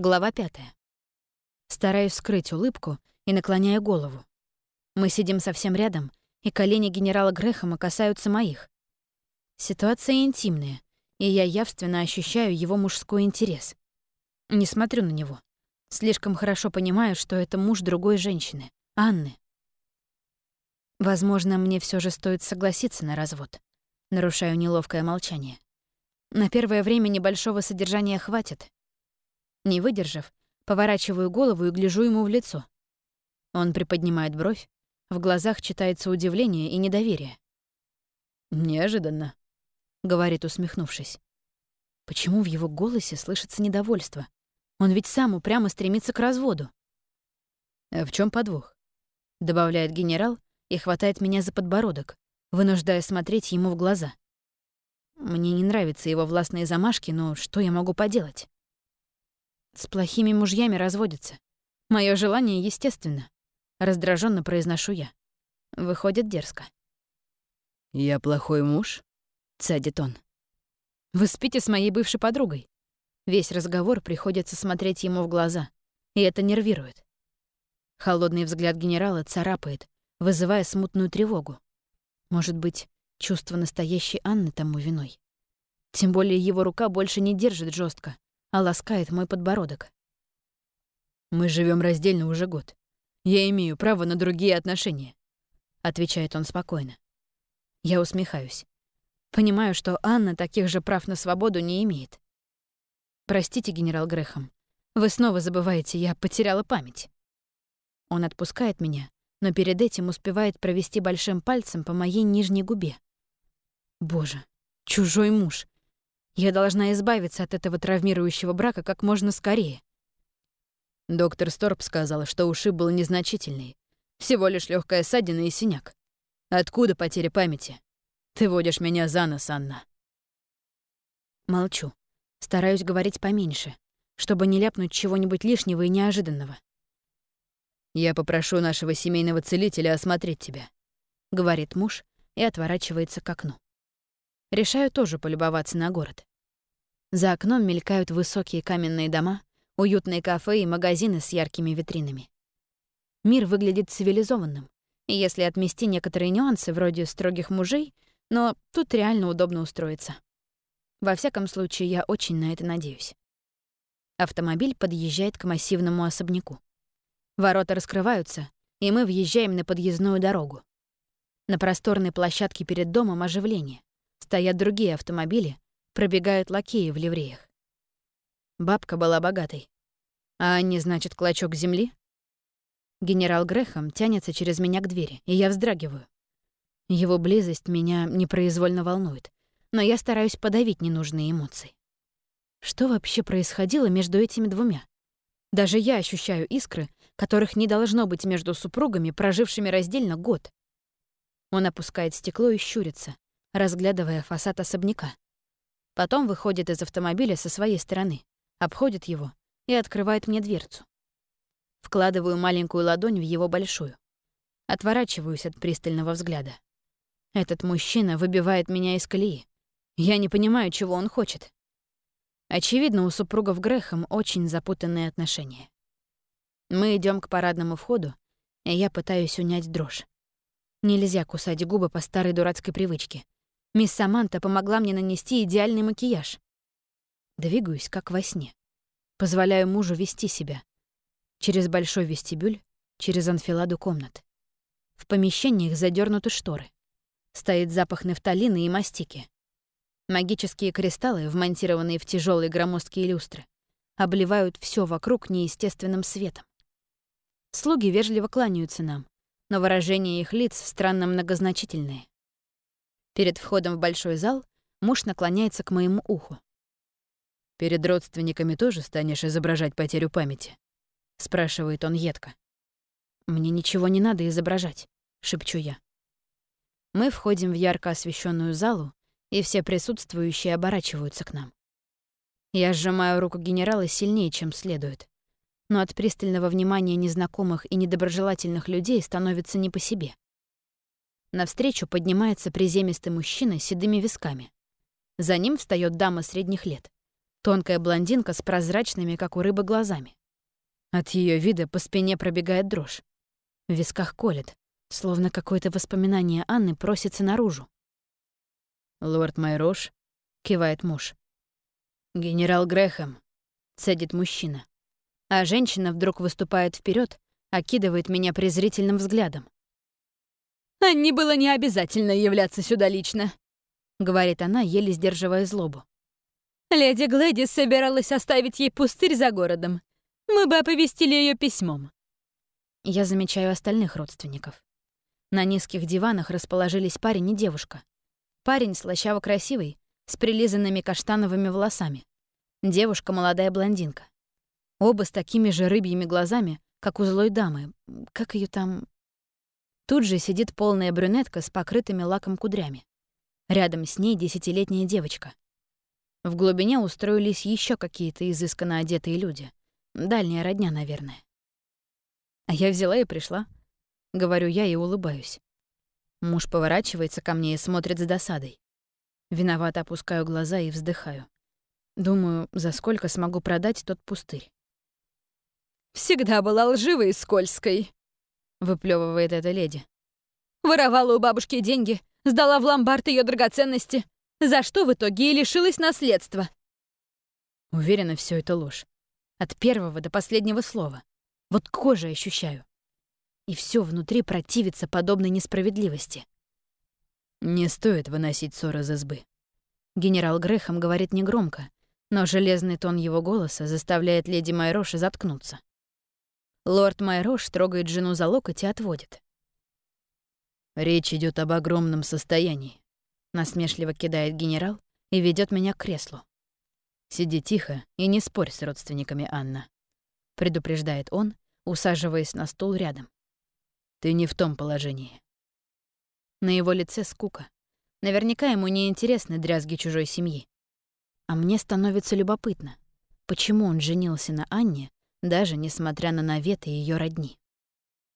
Глава пятая. Стараюсь скрыть улыбку и наклоняю голову. Мы сидим совсем рядом, и колени генерала Грэхэма касаются моих. Ситуация интимная, и я явственно ощущаю его мужской интерес. Не смотрю на него. Слишком хорошо понимаю, что это муж другой женщины, Анны. Возможно, мне все же стоит согласиться на развод. Нарушаю неловкое молчание. На первое время небольшого содержания хватит. Не выдержав, поворачиваю голову и гляжу ему в лицо. Он приподнимает бровь, в глазах читается удивление и недоверие. «Неожиданно», — говорит, усмехнувшись. Почему в его голосе слышится недовольство? Он ведь сам упрямо стремится к разводу. «А в чем подвох?» — добавляет генерал и хватает меня за подбородок, вынуждая смотреть ему в глаза. Мне не нравятся его властные замашки, но что я могу поделать? С плохими мужьями разводятся. Мое желание естественно. Раздраженно произношу я. Выходит дерзко. «Я плохой муж?» — цедит он. «Вы спите с моей бывшей подругой». Весь разговор приходится смотреть ему в глаза, и это нервирует. Холодный взгляд генерала царапает, вызывая смутную тревогу. Может быть, чувство настоящей Анны тому виной. Тем более его рука больше не держит жестко, а ласкает мой подбородок. «Мы живем раздельно уже год. Я имею право на другие отношения», — отвечает он спокойно. Я усмехаюсь. Понимаю, что Анна таких же прав на свободу не имеет. Простите, генерал Грехом, вы снова забываете, я потеряла память. Он отпускает меня, но перед этим успевает провести большим пальцем по моей нижней губе. Боже, чужой муж. Я должна избавиться от этого травмирующего брака как можно скорее. Доктор Сторп сказала, что ушиб был незначительный. Всего лишь легкая ссадина и синяк. Откуда потеря памяти? Ты водишь меня за нос, Анна. Молчу. Стараюсь говорить поменьше, чтобы не ляпнуть чего-нибудь лишнего и неожиданного. «Я попрошу нашего семейного целителя осмотреть тебя», — говорит муж и отворачивается к окну. Решаю тоже полюбоваться на город. За окном мелькают высокие каменные дома, уютные кафе и магазины с яркими витринами. Мир выглядит цивилизованным, если отмести некоторые нюансы вроде строгих мужей, но тут реально удобно устроиться. Во всяком случае, я очень на это надеюсь. Автомобиль подъезжает к массивному особняку. Ворота раскрываются, и мы въезжаем на подъездную дорогу. На просторной площадке перед домом оживление. Стоят другие автомобили, пробегают лакеи в ливреях. Бабка была богатой. А не значит клочок земли? Генерал Грехом тянется через меня к двери, и я вздрагиваю. Его близость меня непроизвольно волнует, но я стараюсь подавить ненужные эмоции. Что вообще происходило между этими двумя? Даже я ощущаю искры, которых не должно быть между супругами, прожившими раздельно год. Он опускает стекло и щурится, разглядывая фасад особняка. Потом выходит из автомобиля со своей стороны, обходит его и открывает мне дверцу. Вкладываю маленькую ладонь в его большую. Отворачиваюсь от пристального взгляда. Этот мужчина выбивает меня из колеи. Я не понимаю, чего он хочет. Очевидно, у супругов Грехом очень запутанные отношения. Мы идем к парадному входу, и я пытаюсь унять дрожь. Нельзя кусать губы по старой дурацкой привычке. Мисс Саманта помогла мне нанести идеальный макияж. Двигаюсь, как во сне. Позволяю мужу вести себя. Через большой вестибюль, через анфиладу комнат. В помещениях задернуты шторы. Стоит запах нефталины и мастики. Магические кристаллы, вмонтированные в тяжелые громоздкие люстры, обливают все вокруг неестественным светом. Слуги вежливо кланяются нам, но выражения их лиц странно многозначительные. Перед входом в большой зал муж наклоняется к моему уху. «Перед родственниками тоже станешь изображать потерю памяти?» — спрашивает он едко. «Мне ничего не надо изображать», — шепчу я. Мы входим в ярко освещенную залу, и все присутствующие оборачиваются к нам. Я сжимаю руку генерала сильнее, чем следует. Но от пристального внимания незнакомых и недоброжелательных людей становится не по себе. Навстречу поднимается приземистый мужчина с седыми висками. За ним встает дама средних лет. Тонкая блондинка с прозрачными, как у рыбы, глазами. От ее вида по спине пробегает дрожь. В висках колет, словно какое-то воспоминание Анны просится наружу. «Лорд Майрош», — кивает муж. «Генерал Грэхэм», — цедит мужчина. А женщина вдруг выступает вперед, окидывает меня презрительным взглядом. «Анне было не обязательно являться сюда лично», — говорит она, еле сдерживая злобу. «Леди Глэдис собиралась оставить ей пустырь за городом. Мы бы оповестили ее письмом». Я замечаю остальных родственников. На низких диванах расположились парень и девушка. Парень слащаво красивый, с прилизанными каштановыми волосами. Девушка — молодая блондинка. Оба с такими же рыбьими глазами, как у злой дамы. Как ее там... Тут же сидит полная брюнетка с покрытыми лаком кудрями. Рядом с ней десятилетняя девочка. В глубине устроились еще какие-то изысканно одетые люди. Дальняя родня, наверное. А я взяла и пришла. Говорю я и улыбаюсь. Муж поворачивается ко мне и смотрит с досадой. Виновато опускаю глаза и вздыхаю. Думаю, за сколько смогу продать тот пустырь. «Всегда была лживой и скользкой», — выплевывает эта леди. «Воровала у бабушки деньги, сдала в ломбард ее драгоценности, за что в итоге и лишилась наследства». Уверена, все это ложь. От первого до последнего слова. Вот кожей ощущаю и все внутри противится подобной несправедливости. «Не стоит выносить ссор из избы». Генерал Грехом говорит негромко, но железный тон его голоса заставляет леди Майроши заткнуться. Лорд Майрош трогает жену за локоть и отводит. «Речь идет об огромном состоянии», — насмешливо кидает генерал и ведет меня к креслу. «Сиди тихо и не спорь с родственниками Анна», — предупреждает он, усаживаясь на стул рядом. Ты не в том положении. На его лице скука. Наверняка ему не интересны дрязги чужой семьи. А мне становится любопытно, почему он женился на Анне, даже несмотря на наветы ее родни.